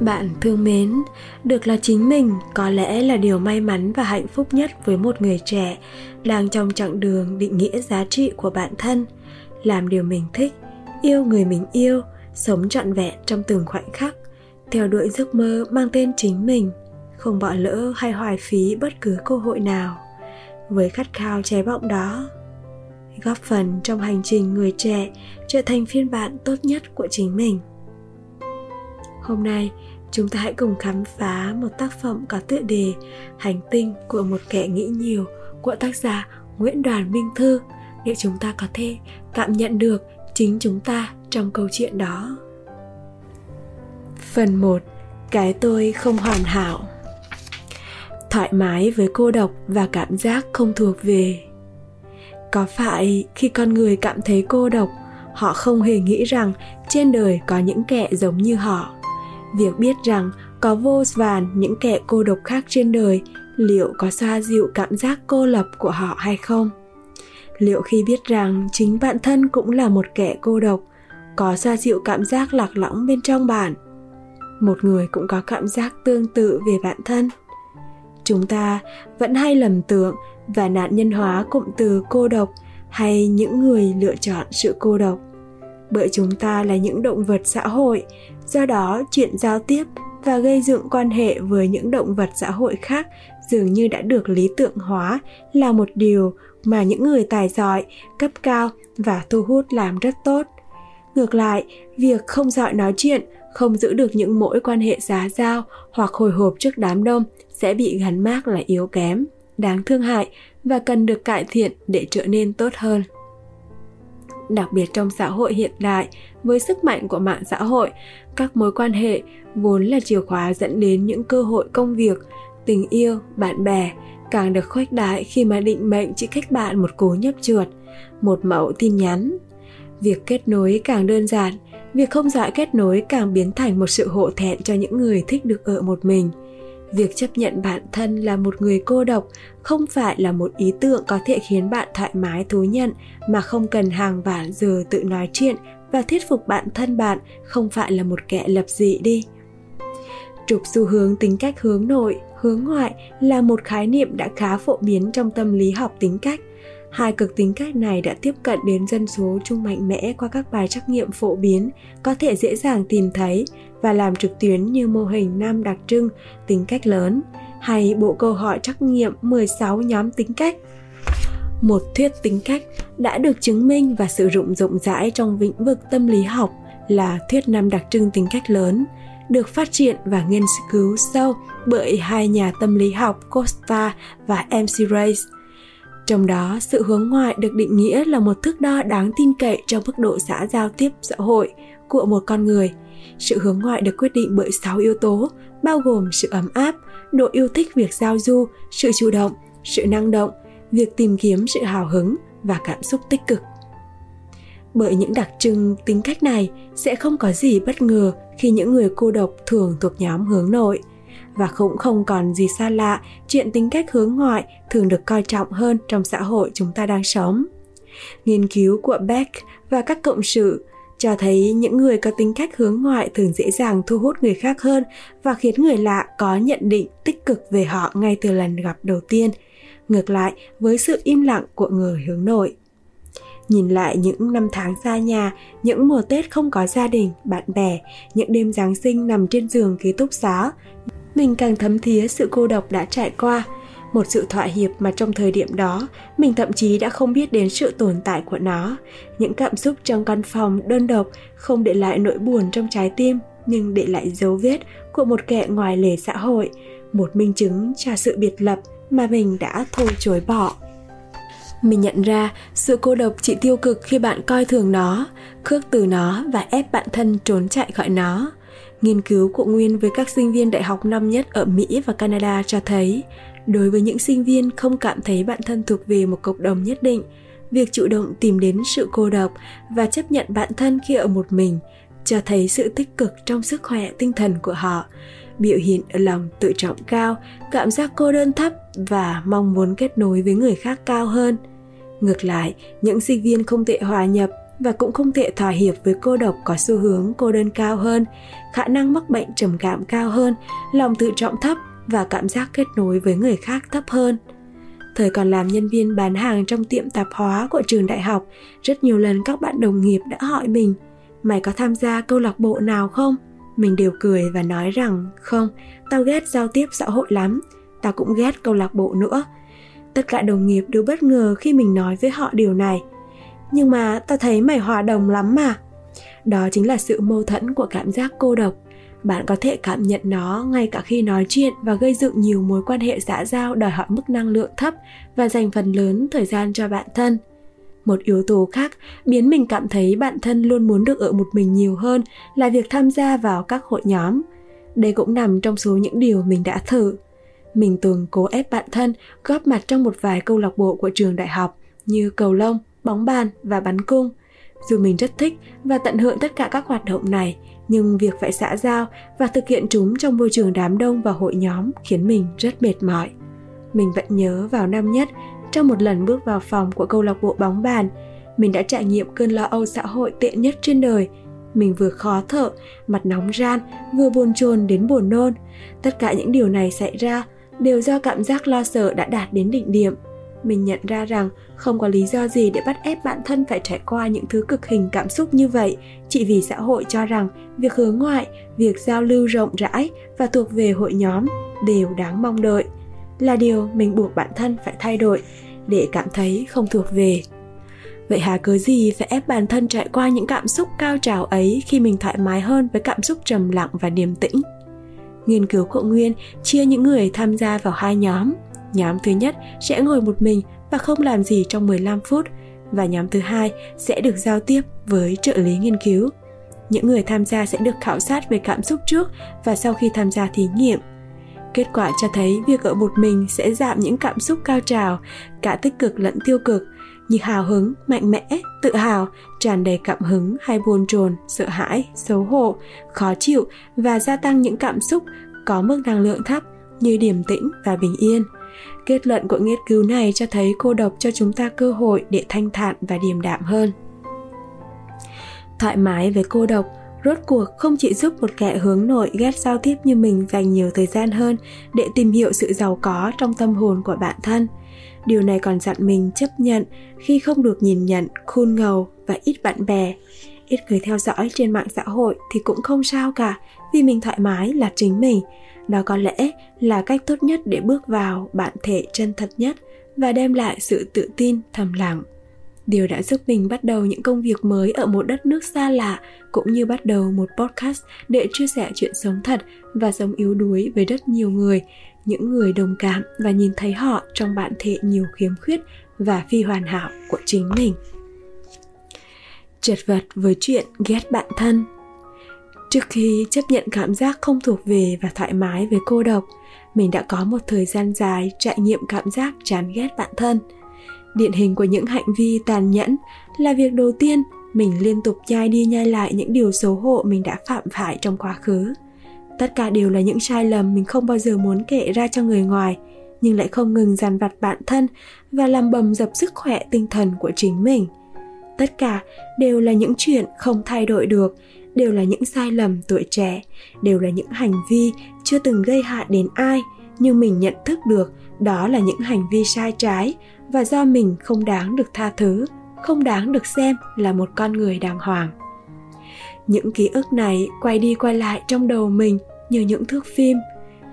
bạn thương mến, được là chính mình có lẽ là điều may mắn và hạnh phúc nhất với một người trẻ đang trong chặng đường định nghĩa giá trị của bản thân, làm điều mình thích, yêu người mình yêu, sống trọn vẹn trong từng khoảnh khắc, theo đuổi giấc mơ mang tên chính mình, không bỏ lỡ hay hoài phí bất cứ cơ hội nào. Với khát khao cháy bỏng đó, góp phần trong hành trình người trẻ trở thành phiên bản tốt nhất của chính mình hôm nay, chúng ta hãy cùng khám phá một tác phẩm có tựa đề hành tinh của một kẻ nghĩ nhiều của tác giả nguyễn đoàn minh thư. Để chúng ta có thể cảm nhận được chính chúng ta trong câu chuyện đó? Phần 1 cái tôi không hoàn hảo. Thoải mái với cô độc và cảm giác không thuộc về. Có phải khi con người cảm thấy cô độc, họ không hề nghĩ rằng trên đời có những kẻ giống như họ? Việc biết rằng có vô vàn những kẻ cô độc khác trên đời, liệu có xoa dịu cảm giác cô lập của họ hay không? Liệu khi biết rằng chính bản thân cũng là một kẻ cô độc, có xoa dịu cảm giác lạc lõng bên trong bạn? Một người cũng có cảm giác tương tự về bản thân. Chúng ta vẫn hay lầm tưởng và nạn nhân hóa cụm từ cô độc hay những người lựa chọn sự cô độc. Bởi chúng ta là những động vật xã hội do đó, chuyện giao tiếp và gây dựng quan hệ với những động vật xã hội khác dường như đã được lý tưởng hóa là một điều mà những người tài giỏi, cấp cao và thu hút làm rất tốt. Ngược lại, việc không giỏi nói chuyện, không giữ được những mối quan hệ giá giao hoặc hồi hộp trước đám đông sẽ bị gắn mác là yếu kém, đáng thương hại và cần được cải thiện để trở nên tốt hơn đặc biệt trong xã hội hiện đại với sức mạnh của mạng xã hội. Các mối quan hệ vốn là chìa khóa dẫn đến những cơ hội công việc, tình yêu, bạn bè càng được khuếch đại khi mà định mệnh chỉ cách bạn một cú nhấp trượt một mẫu tin nhắn. Việc kết nối càng đơn giản, việc không giỏi kết nối càng biến thành một sự hộ thẹn cho những người thích được ở một mình việc chấp nhận bản thân là một người cô độc không phải là một ý tưởng có thể khiến bạn thoải mái thú nhận mà không cần hàng vạn giờ tự nói chuyện và thuyết phục bản thân bạn không phải là một kẻ lập dị đi. Trục xu hướng tính cách hướng nội hướng ngoại là một khái niệm đã khá phổ biến trong tâm lý học tính cách. Hai cực tính cách này đã tiếp cận đến dân số chung mạnh mẽ qua các bài trắc nghiệm phổ biến, có thể dễ dàng tìm thấy và làm trực tuyến như mô hình năm đặc trưng tính cách lớn hay bộ câu hỏi trắc nghiệm 16 nhóm tính cách. Một thuyết tính cách đã được chứng minh và sử dụng rộng rãi trong lĩnh vực tâm lý học là thuyết năm đặc trưng tính cách lớn, được phát triển và nghiên cứu sâu bởi hai nhà tâm lý học Costa và MC Race – trong đó, sự hướng ngoại được định nghĩa là một thước đo đáng tin cậy cho mức độ xã giao tiếp xã hội của một con người. Sự hướng ngoại được quyết định bởi 6 yếu tố, bao gồm sự ấm áp, độ yêu thích việc giao du, sự chủ động, sự năng động, việc tìm kiếm sự hào hứng và cảm xúc tích cực. Bởi những đặc trưng tính cách này sẽ không có gì bất ngờ khi những người cô độc thường thuộc nhóm hướng nội – và cũng không còn gì xa lạ chuyện tính cách hướng ngoại thường được coi trọng hơn trong xã hội chúng ta đang sống nghiên cứu của beck và các cộng sự cho thấy những người có tính cách hướng ngoại thường dễ dàng thu hút người khác hơn và khiến người lạ có nhận định tích cực về họ ngay từ lần gặp đầu tiên. Ngược lại, với sự im lặng của người hướng nội. Nhìn lại những năm tháng xa nhà, những mùa tết không có gia đình, bạn bè, những đêm giáng sinh nằm trên giường ký túc xá, mình càng thấm thía sự cô độc đã trải qua một sự thỏa hiệp mà trong thời điểm đó mình thậm chí đã không biết đến sự tồn tại của nó. Những cảm xúc trong căn phòng đơn độc không để lại nỗi buồn trong trái tim nhưng để lại dấu vết của một kẻ ngoài lề xã hội một minh chứng cho sự biệt lập mà mình đã thôi chối bỏ. Mình nhận ra sự cô độc chỉ tiêu cực khi bạn coi thường nó khước từ nó và ép bản thân trốn chạy khỏi nó. Nghiên cứu của Nguyên với các sinh viên đại học năm nhất ở Mỹ và Canada cho thấy, đối với những sinh viên không cảm thấy bản thân thuộc về một cộng đồng nhất định, việc chủ động tìm đến sự cô độc và chấp nhận bản thân khi ở một mình cho thấy sự tích cực trong sức khỏe tinh thần của họ biểu hiện ở lòng tự trọng cao cảm giác cô đơn thấp và mong muốn kết nối với người khác cao hơn. Ngược lại những sinh viên không thể hòa nhập và cũng không thể thỏa hiệp với cô độc có xu hướng cô đơn cao hơn, khả năng mắc bệnh trầm cảm cao hơn, lòng tự trọng thấp và cảm giác kết nối với người khác thấp hơn. Thời còn làm nhân viên bán hàng trong tiệm tạp hóa của trường đại học, rất nhiều lần các bạn đồng nghiệp đã hỏi mình, mày có tham gia câu lạc bộ nào không? Mình đều cười và nói rằng, không, tao ghét giao tiếp xã hội lắm, tao cũng ghét câu lạc bộ nữa. Tất cả đồng nghiệp đều bất ngờ khi mình nói với họ điều này. Nhưng mà tao thấy mày hòa đồng lắm mà. Đó chính là sự mâu thuẫn của cảm giác cô độc bạn có thể cảm nhận nó ngay cả khi nói chuyện và gây dựng nhiều mối quan hệ xã giao đòi hỏi mức năng lượng thấp và dành phần lớn thời gian cho bạn thân. Một yếu tố khác biến mình cảm thấy bản thân luôn muốn được ở một mình nhiều hơn là việc tham gia vào các hội nhóm. Đây cũng nằm trong số những điều mình đã thử. Mình từng cố ép bản thân góp mặt trong một vài câu lạc bộ của trường đại học như cầu lông, bóng bàn và bắn cung dù mình rất thích và tận hưởng tất cả các hoạt động này nhưng việc phải xã giao và thực hiện chúng trong môi trường đám đông và hội nhóm khiến mình rất mệt mỏi. Mình vẫn nhớ vào năm nhất, trong một lần bước vào phòng của câu lạc bộ bóng bàn, mình đã trải nghiệm cơn lo âu xã hội tệ nhất trên đời. Mình vừa khó thở, mặt nóng ran, vừa buồn chồn đến buồn nôn. Tất cả những điều này xảy ra đều do cảm giác lo sợ đã đạt đến đỉnh điểm mình nhận ra rằng không có lý do gì để bắt ép bản thân phải trải qua những thứ cực hình cảm xúc như vậy. Chỉ vì xã hội cho rằng việc hướng ngoại, việc giao lưu rộng rãi và thuộc về hội nhóm đều đáng mong đợi là điều mình buộc bản thân phải thay đổi để cảm thấy không thuộc về. Vậy hà cớ gì phải ép bản thân trải qua những cảm xúc cao trào ấy khi mình thoải mái hơn với cảm xúc trầm lặng và điềm tĩnh? Nghiên cứu của nguyên chia những người tham gia vào hai nhóm. Nhóm thứ nhất sẽ ngồi một mình và không làm gì trong 15 phút và nhóm thứ hai sẽ được giao tiếp với trợ lý nghiên cứu. Những người tham gia sẽ được khảo sát về cảm xúc trước và sau khi tham gia thí nghiệm. Kết quả cho thấy việc ở một mình sẽ giảm những cảm xúc cao trào, cả tích cực lẫn tiêu cực, như hào hứng, mạnh mẽ, tự hào, tràn đầy cảm hứng hay buồn chồn, sợ hãi, xấu hổ, khó chịu và gia tăng những cảm xúc có mức năng lượng thấp như điềm tĩnh và bình yên. Kết luận của nghiên cứu này cho thấy cô độc cho chúng ta cơ hội để thanh thản và điềm đạm hơn. Thoải mái với cô độc, rốt cuộc không chỉ giúp một kẻ hướng nội ghét giao tiếp như mình dành nhiều thời gian hơn để tìm hiểu sự giàu có trong tâm hồn của bản thân, điều này còn dặn mình chấp nhận khi không được nhìn nhận, khôn ngầu và ít bạn bè ít người theo dõi trên mạng xã hội thì cũng không sao cả, vì mình thoải mái là chính mình đó có lẽ là cách tốt nhất để bước vào bản thể chân thật nhất và đem lại sự tự tin, thầm lặng. Điều đã giúp mình bắt đầu những công việc mới ở một đất nước xa lạ cũng như bắt đầu một podcast để chia sẻ chuyện sống thật và sống yếu đuối với rất nhiều người, những người đồng cảm và nhìn thấy họ trong bản thể nhiều khiếm khuyết và phi hoàn hảo của chính mình. Chật vật với chuyện ghét bạn thân trước khi chấp nhận cảm giác không thuộc về và thoải mái với cô độc, mình đã có một thời gian dài trải nghiệm cảm giác chán ghét bản thân. Điển hình của những hành vi tàn nhẫn là việc đầu tiên mình liên tục nhai đi nhai lại những điều xấu hổ mình đã phạm phải trong quá khứ. Tất cả đều là những sai lầm mình không bao giờ muốn kể ra cho người ngoài, nhưng lại không ngừng dằn vặt bản thân và làm bầm dập sức khỏe tinh thần của chính mình. Tất cả đều là những chuyện không thay đổi được đều là những sai lầm tuổi trẻ, đều là những hành vi chưa từng gây hại đến ai, nhưng mình nhận thức được đó là những hành vi sai trái và do mình không đáng được tha thứ, không đáng được xem là một con người đàng hoàng. Những ký ức này quay đi quay lại trong đầu mình như những thước phim.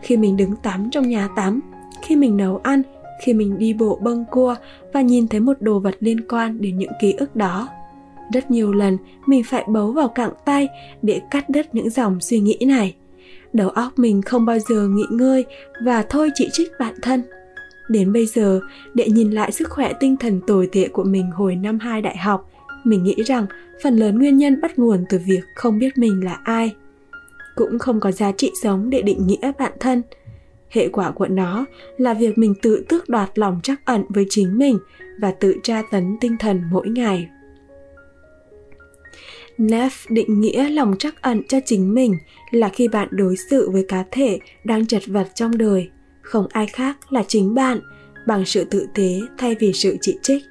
Khi mình đứng tắm trong nhà tắm, khi mình nấu ăn, khi mình đi bộ bâng cua và nhìn thấy một đồ vật liên quan đến những ký ức đó rất nhiều lần, mình phải bấu vào cẳng tay để cắt đứt những dòng suy nghĩ này. Đầu óc mình không bao giờ nghỉ ngơi và thôi chỉ trích bản thân. Đến bây giờ, để nhìn lại sức khỏe tinh thần tồi tệ của mình hồi năm hai đại học, mình nghĩ rằng phần lớn nguyên nhân bắt nguồn từ việc không biết mình là ai. Cũng không có giá trị sống để định nghĩa bản thân. Hệ quả của nó là việc mình tự tước đoạt lòng trắc ẩn với chính mình và tự tra tấn tinh thần mỗi ngày. Neff định nghĩa lòng trắc ẩn cho chính mình là khi bạn đối xử với cá thể đang chật vật trong đời, không ai khác là chính bạn, bằng sự tự tế thay vì sự chỉ trích,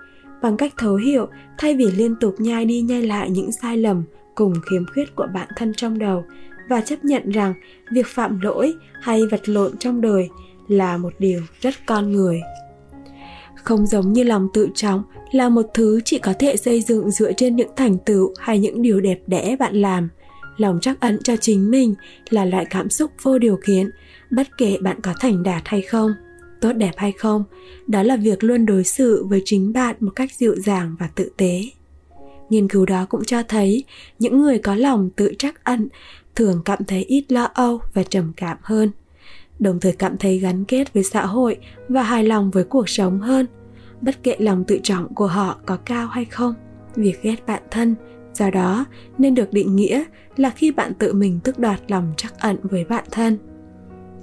bằng cách thấu hiểu thay vì liên tục nhai đi nhai lại những sai lầm cùng khiếm khuyết của bản thân trong đầu và chấp nhận rằng việc phạm lỗi hay vật lộn trong đời là một điều rất con người không giống như lòng tự trọng là một thứ chỉ có thể xây dựng dựa trên những thành tựu hay những điều đẹp đẽ bạn làm. Lòng trắc ẩn cho chính mình là loại cảm xúc vô điều kiện bất kể bạn có thành đạt hay không, tốt đẹp hay không, đó là việc luôn đối xử với chính bạn một cách dịu dàng và tự tế. Nghiên cứu đó cũng cho thấy những người có lòng tự trắc ẩn thường cảm thấy ít lo âu và trầm cảm hơn đồng thời cảm thấy gắn kết với xã hội và hài lòng với cuộc sống hơn. Bất kể lòng tự trọng của họ có cao hay không, việc ghét bản thân, do đó nên được định nghĩa là khi bạn tự mình tức đoạt lòng trắc ẩn với bản thân.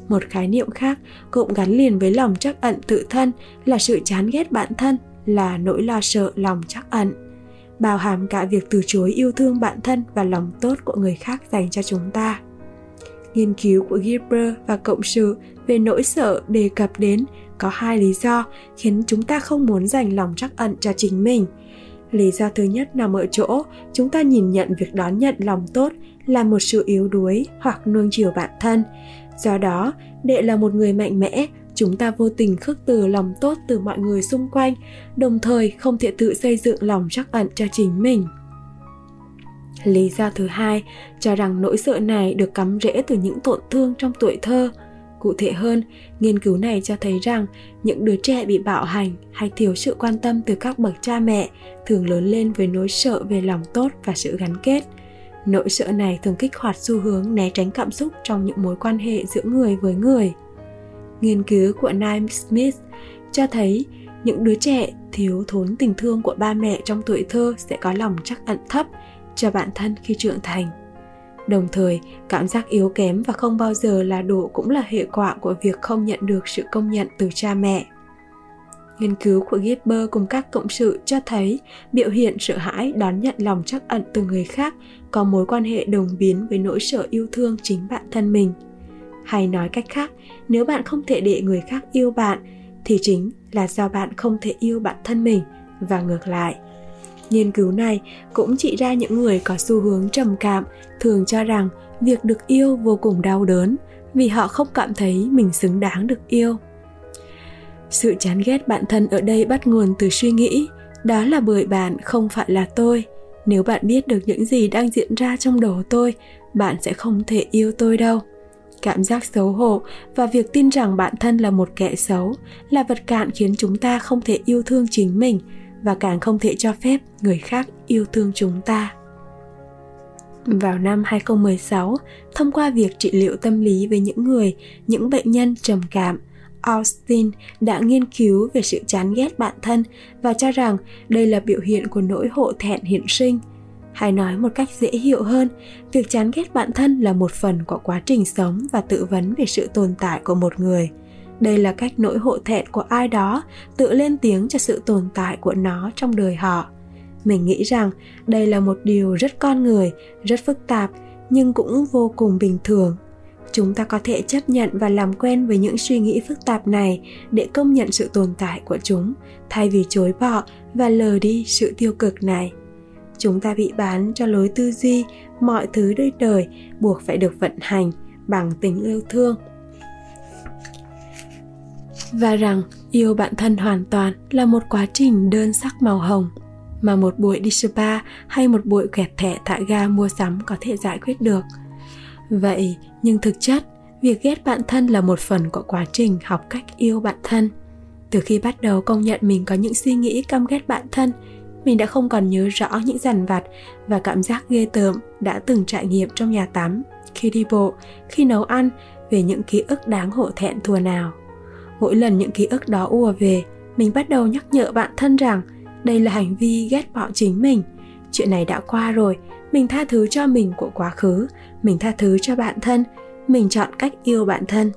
Một khái niệm khác cũng gắn liền với lòng trắc ẩn tự thân là sự chán ghét bản thân, là nỗi lo sợ lòng trắc ẩn, bao hàm cả việc từ chối yêu thương bản thân và lòng tốt của người khác dành cho chúng ta nghiên cứu của Gilbert và cộng sự về nỗi sợ đề cập đến có hai lý do khiến chúng ta không muốn dành lòng trắc ẩn cho chính mình. Lý do thứ nhất nằm ở chỗ chúng ta nhìn nhận việc đón nhận lòng tốt là một sự yếu đuối hoặc nuông chiều bản thân. Do đó, để là một người mạnh mẽ, chúng ta vô tình khước từ lòng tốt từ mọi người xung quanh, đồng thời không thể tự xây dựng lòng trắc ẩn cho chính mình lý do thứ hai cho rằng nỗi sợ này được cắm rễ từ những tổn thương trong tuổi thơ. Cụ thể hơn, nghiên cứu này cho thấy rằng những đứa trẻ bị bạo hành hay thiếu sự quan tâm từ các bậc cha mẹ thường lớn lên với nỗi sợ về lòng tốt và sự gắn kết. Nỗi sợ này thường kích hoạt xu hướng né tránh cảm xúc trong những mối quan hệ giữa người với người. Nghiên cứu của Naim Smith cho thấy những đứa trẻ thiếu thốn tình thương của ba mẹ trong tuổi thơ sẽ có lòng trắc ẩn thấp cho bản thân khi trưởng thành đồng thời cảm giác yếu kém và không bao giờ là đủ cũng là hệ quả của việc không nhận được sự công nhận từ cha mẹ Nghiên cứu của Gipper cùng các cộng sự cho thấy biểu hiện sợ hãi đón nhận lòng trắc ẩn từ người khác có mối quan hệ đồng biến với nỗi sợ yêu thương chính bản thân mình. Hay nói cách khác, nếu bạn không thể để người khác yêu bạn thì chính là do bạn không thể yêu bản thân mình và ngược lại. Nghiên cứu này cũng chỉ ra những người có xu hướng trầm cảm, thường cho rằng việc được yêu vô cùng đau đớn vì họ không cảm thấy mình xứng đáng được yêu. Sự chán ghét bản thân ở đây bắt nguồn từ suy nghĩ, đó là bởi bạn không phải là tôi. Nếu bạn biết được những gì đang diễn ra trong đầu tôi, bạn sẽ không thể yêu tôi đâu. Cảm giác xấu hổ và việc tin rằng bản thân là một kẻ xấu là vật cản khiến chúng ta không thể yêu thương chính mình và càng không thể cho phép người khác yêu thương chúng ta. Vào năm 2016, thông qua việc trị liệu tâm lý với những người, những bệnh nhân trầm cảm, Austin đã nghiên cứu về sự chán ghét bản thân và cho rằng đây là biểu hiện của nỗi hộ thẹn hiện sinh. Hay nói một cách dễ hiểu hơn, việc chán ghét bản thân là một phần của quá trình sống và tự vấn về sự tồn tại của một người. Đây là cách nỗi hộ thẹn của ai đó tự lên tiếng cho sự tồn tại của nó trong đời họ. Mình nghĩ rằng đây là một điều rất con người, rất phức tạp nhưng cũng vô cùng bình thường. Chúng ta có thể chấp nhận và làm quen với những suy nghĩ phức tạp này để công nhận sự tồn tại của chúng thay vì chối bỏ và lờ đi sự tiêu cực này. Chúng ta bị bán cho lối tư duy mọi thứ đời đời buộc phải được vận hành bằng tình yêu thương và rằng yêu bản thân hoàn toàn là một quá trình đơn sắc màu hồng, mà một buổi đi spa hay một buổi quẹt thẻ thả ga mua sắm có thể giải quyết được. Vậy, nhưng thực chất, việc ghét bản thân là một phần của quá trình học cách yêu bản thân. Từ khi bắt đầu công nhận mình có những suy nghĩ căm ghét bản thân, mình đã không còn nhớ rõ những dằn vặt và cảm giác ghê tởm đã từng trải nghiệm trong nhà tắm, khi đi bộ, khi nấu ăn, về những ký ức đáng hổ thẹn thùa nào mỗi lần những ký ức đó ùa về, mình bắt đầu nhắc nhở bản thân rằng đây là hành vi ghét bỏ chính mình. Chuyện này đã qua rồi, mình tha thứ cho mình của quá khứ, mình tha thứ cho bản thân, mình chọn cách yêu bản thân.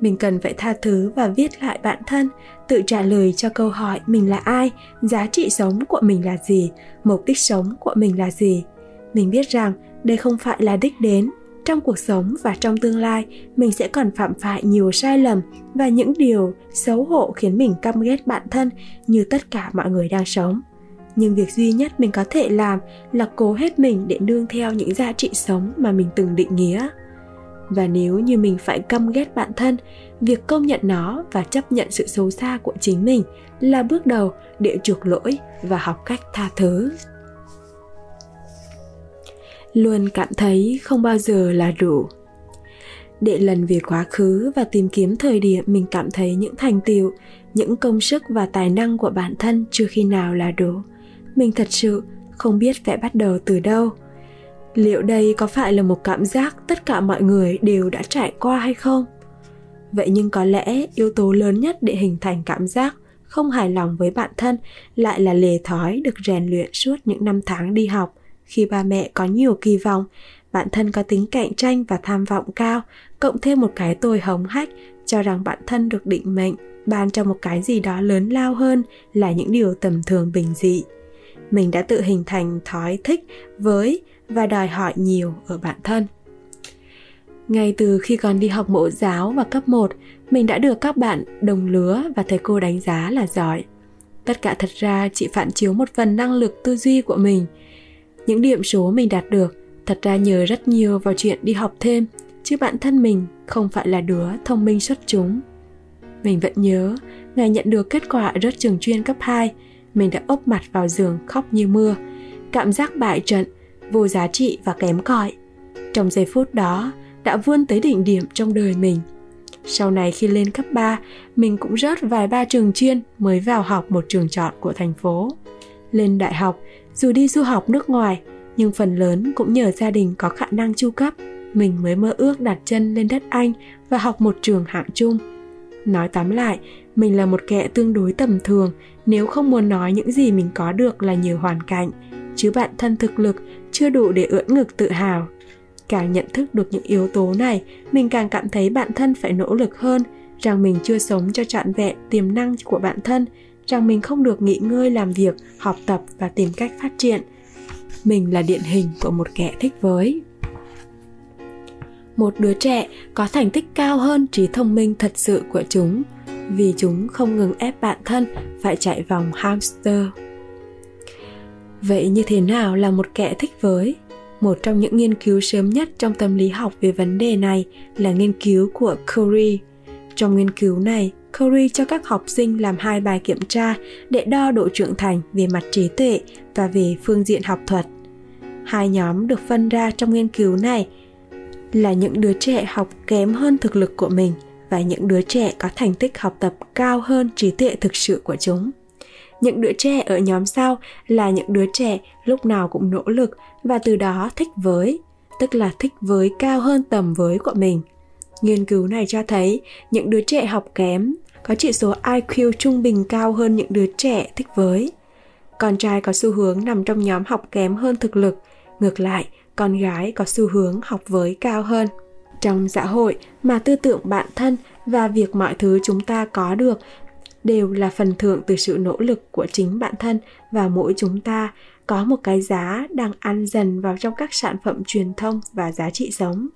Mình cần phải tha thứ và viết lại bản thân, tự trả lời cho câu hỏi mình là ai, giá trị sống của mình là gì, mục đích sống của mình là gì. Mình biết rằng đây không phải là đích đến trong cuộc sống và trong tương lai, mình sẽ còn phạm phải nhiều sai lầm và những điều xấu hổ khiến mình căm ghét bản thân như tất cả mọi người đang sống. Nhưng việc duy nhất mình có thể làm là cố hết mình để nương theo những giá trị sống mà mình từng định nghĩa. Và nếu như mình phải căm ghét bản thân, việc công nhận nó và chấp nhận sự xấu xa của chính mình là bước đầu để chuộc lỗi và học cách tha thứ luôn cảm thấy không bao giờ là đủ. Để lần về quá khứ và tìm kiếm thời điểm mình cảm thấy những thành tiệu những công sức và tài năng của bản thân chưa khi nào là đủ, mình thật sự không biết phải bắt đầu từ đâu. Liệu đây có phải là một cảm giác tất cả mọi người đều đã trải qua hay không? Vậy nhưng có lẽ yếu tố lớn nhất để hình thành cảm giác không hài lòng với bản thân lại là lề thói được rèn luyện suốt những năm tháng đi học khi ba mẹ có nhiều kỳ vọng bản thân có tính cạnh tranh và tham vọng cao cộng thêm một cái tôi hống hách cho rằng bản thân được định mệnh ban cho một cái gì đó lớn lao hơn là những điều tầm thường bình dị mình đã tự hình thành thói thích với và đòi hỏi nhiều ở bản thân ngay từ khi còn đi học mẫu giáo và cấp 1, mình đã được các bạn đồng lứa và thầy cô đánh giá là giỏi. Tất cả thật ra chỉ phản chiếu một phần năng lực tư duy của mình. Những điểm số mình đạt được thật ra nhờ rất nhiều vào chuyện đi học thêm, chứ bản thân mình không phải là đứa thông minh xuất chúng. Mình vẫn nhớ, ngày nhận được kết quả rớt trường chuyên cấp 2, mình đã úp mặt vào giường khóc như mưa. Cảm giác bại trận, vô giá trị và kém cỏi. Trong giây phút đó, đã vươn tới đỉnh điểm trong đời mình. Sau này khi lên cấp 3, mình cũng rớt vài ba trường chuyên mới vào học một trường chọn của thành phố. Lên đại học, dù đi du học nước ngoài, nhưng phần lớn cũng nhờ gia đình có khả năng chu cấp, mình mới mơ ước đặt chân lên đất Anh và học một trường hạng chung. Nói tóm lại, mình là một kẻ tương đối tầm thường nếu không muốn nói những gì mình có được là nhờ hoàn cảnh, chứ bản thân thực lực chưa đủ để ưỡn ngực tự hào càng nhận thức được những yếu tố này mình càng cảm thấy bản thân phải nỗ lực hơn rằng mình chưa sống cho trọn vẹn tiềm năng của bản thân rằng mình không được nghỉ ngơi làm việc học tập và tìm cách phát triển. Mình là điển hình của một kẻ thích với. Một đứa trẻ có thành tích cao hơn trí thông minh thật sự của chúng vì chúng không ngừng ép bản thân phải chạy vòng hamster. Vậy như thế nào là một kẻ thích với? Một trong những nghiên cứu sớm nhất trong tâm lý học về vấn đề này là nghiên cứu của Curry. Trong nghiên cứu này, Curry cho các học sinh làm hai bài kiểm tra để đo độ trưởng thành về mặt trí tuệ và về phương diện học thuật. Hai nhóm được phân ra trong nghiên cứu này là những đứa trẻ học kém hơn thực lực của mình và những đứa trẻ có thành tích học tập cao hơn trí tuệ thực sự của chúng những đứa trẻ ở nhóm sau là những đứa trẻ lúc nào cũng nỗ lực và từ đó thích với, tức là thích với cao hơn tầm với của mình nghiên cứu này cho thấy, những đứa trẻ học kém có chỉ số iq trung bình cao hơn những đứa trẻ thích với. Con trai có xu hướng nằm trong nhóm học kém hơn thực lực, ngược lại, con gái có xu hướng học với cao hơn. Trong xã hội mà tư tưởng bản thân và việc mọi thứ chúng ta có được đều là phần thưởng từ sự nỗ lực của chính bản thân và mỗi chúng ta có một cái giá đang ăn dần vào trong các sản phẩm truyền thông và giá trị sống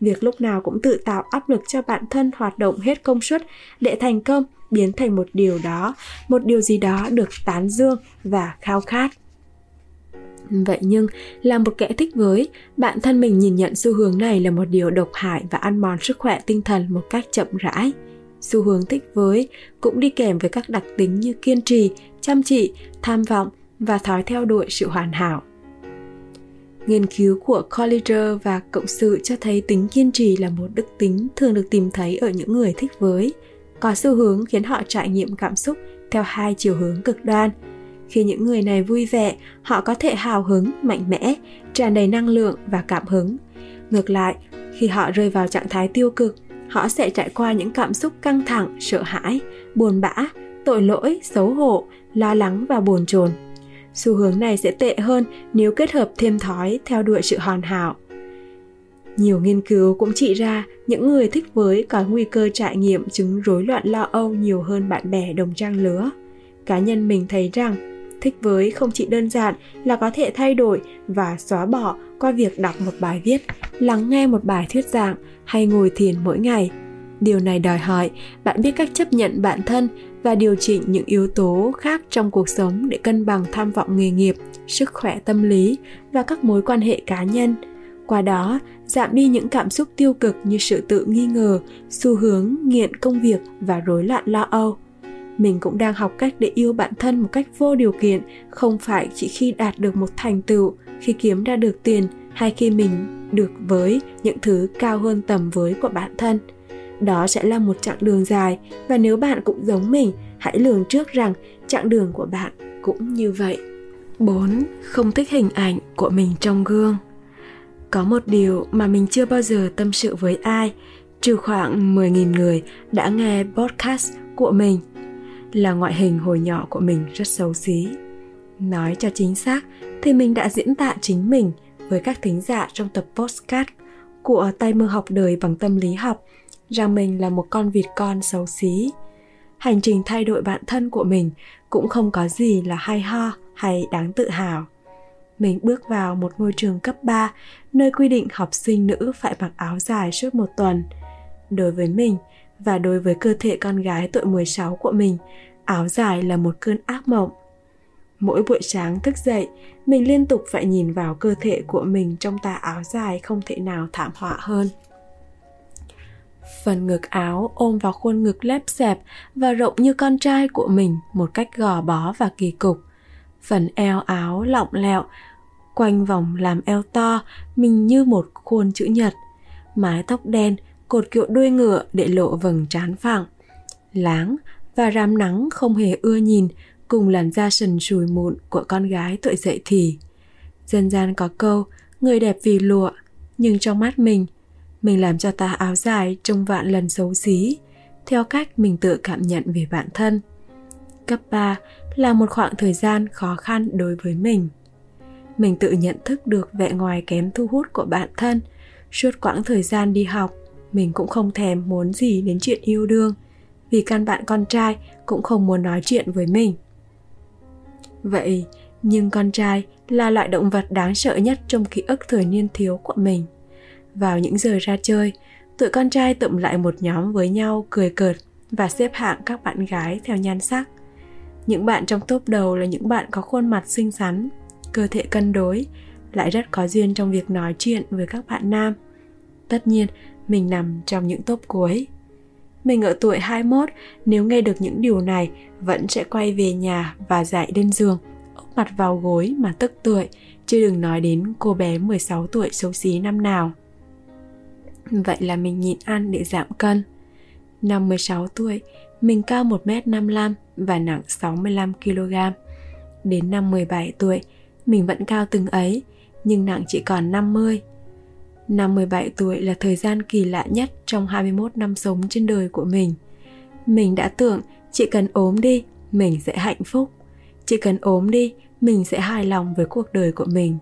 việc lúc nào cũng tự tạo áp lực cho bản thân hoạt động hết công suất để thành công biến thành một điều đó, một điều gì đó được tán dương và khao khát. Vậy nhưng là một kẻ thích với, bản thân mình nhìn nhận xu hướng này là một điều độc hại và ăn mòn sức khỏe tinh thần một cách chậm rãi. Xu hướng thích với cũng đi kèm với các đặc tính như kiên trì, chăm chỉ, tham vọng và thói theo đuổi sự hoàn hảo nghiên cứu của Collider và cộng sự cho thấy tính kiên trì là một đức tính thường được tìm thấy ở những người thích với. Có xu hướng khiến họ trải nghiệm cảm xúc theo hai chiều hướng cực đoan. Khi những người này vui vẻ, họ có thể hào hứng, mạnh mẽ, tràn đầy năng lượng và cảm hứng. Ngược lại, khi họ rơi vào trạng thái tiêu cực, họ sẽ trải qua những cảm xúc căng thẳng, sợ hãi, buồn bã, tội lỗi, xấu hổ, lo lắng và bồn chồn xu hướng này sẽ tệ hơn nếu kết hợp thêm thói theo đuổi sự hoàn hảo. Nhiều nghiên cứu cũng chỉ ra những người thích với có nguy cơ trải nghiệm chứng rối loạn lo âu nhiều hơn bạn bè đồng trang lứa. Cá nhân mình thấy rằng, thích với không chỉ đơn giản là có thể thay đổi và xóa bỏ qua việc đọc một bài viết, lắng nghe một bài thuyết giảng hay ngồi thiền mỗi ngày. Điều này đòi hỏi bạn biết cách chấp nhận bản thân và điều chỉnh những yếu tố khác trong cuộc sống để cân bằng tham vọng nghề nghiệp, sức khỏe tâm lý và các mối quan hệ cá nhân. Qua đó, giảm đi những cảm xúc tiêu cực như sự tự nghi ngờ, xu hướng, nghiện công việc và rối loạn lo âu. Mình cũng đang học cách để yêu bản thân một cách vô điều kiện, không phải chỉ khi đạt được một thành tựu, khi kiếm ra được tiền, hay khi mình được với những thứ cao hơn tầm với của bản thân đó sẽ là một chặng đường dài. Và nếu bạn cũng giống mình, hãy lường trước rằng chặng đường của bạn cũng như vậy. 4. Không thích hình ảnh của mình trong gương. Có một điều mà mình chưa bao giờ tâm sự với ai, Trừ khoảng 10.000 người đã nghe podcast của mình, Là ngoại hình hồi nhỏ của mình rất xấu xí. Nói cho chính xác thì mình đã diễn tả chính mình với các thính giả trong tập podcast của tay mơ học đời bằng tâm lý học rằng mình là một con vịt con xấu xí. Hành trình thay đổi bản thân của mình cũng không có gì là hay ho hay đáng tự hào. Mình bước vào một ngôi trường cấp 3, nơi quy định học sinh nữ phải mặc áo dài suốt một tuần. Đối với mình và đối với cơ thể con gái tuổi 16 của mình, áo dài là một cơn ác mộng. Mỗi buổi sáng thức dậy, mình liên tục phải nhìn vào cơ thể của mình trong tà áo dài không thể nào thảm họa hơn. Phần ngực áo ôm vào khuôn ngực lép xẹp và rộng như con trai của mình một cách gò bó và kỳ cục. Phần eo áo lọng lẹo, quanh vòng làm eo to, mình như một khuôn chữ nhật. Mái tóc đen, cột kiệu đuôi ngựa để lộ vầng trán phẳng. Láng và rám nắng không hề ưa nhìn, cùng làn da sần sùi mụn của con gái tuổi dậy thì. Dân gian có câu, người đẹp vì lụa, nhưng trong mắt mình – mình làm cho ta áo dài trông vạn lần xấu xí, theo cách mình tự cảm nhận về bản thân. Cấp 3 là một khoảng thời gian khó khăn đối với mình. Mình tự nhận thức được vẻ ngoài kém thu hút của bản thân. Suốt quãng thời gian đi học, mình cũng không thèm muốn gì đến chuyện yêu đương, vì căn bạn con trai cũng không muốn nói chuyện với mình. Vậy, nhưng con trai là loại động vật đáng sợ nhất trong ký ức thời niên thiếu của mình – vào những giờ ra chơi, tụi con trai tụm lại một nhóm với nhau cười cợt và xếp hạng các bạn gái theo nhan sắc. Những bạn trong top đầu là những bạn có khuôn mặt xinh xắn, cơ thể cân đối, lại rất có duyên trong việc nói chuyện với các bạn nam. Tất nhiên, mình nằm trong những top cuối. Mình ở tuổi 21, nếu nghe được những điều này, vẫn sẽ quay về nhà và dạy lên giường, úp mặt vào gối mà tức tuổi, chứ đừng nói đến cô bé 16 tuổi xấu xí năm nào. Vậy là mình nhịn ăn để giảm cân. Năm 16 tuổi, mình cao 1m55 và nặng 65kg. Đến năm 17 tuổi, mình vẫn cao từng ấy, nhưng nặng chỉ còn 50. Năm 17 tuổi là thời gian kỳ lạ nhất trong 21 năm sống trên đời của mình. Mình đã tưởng chỉ cần ốm đi, mình sẽ hạnh phúc. Chỉ cần ốm đi, mình sẽ hài lòng với cuộc đời của mình.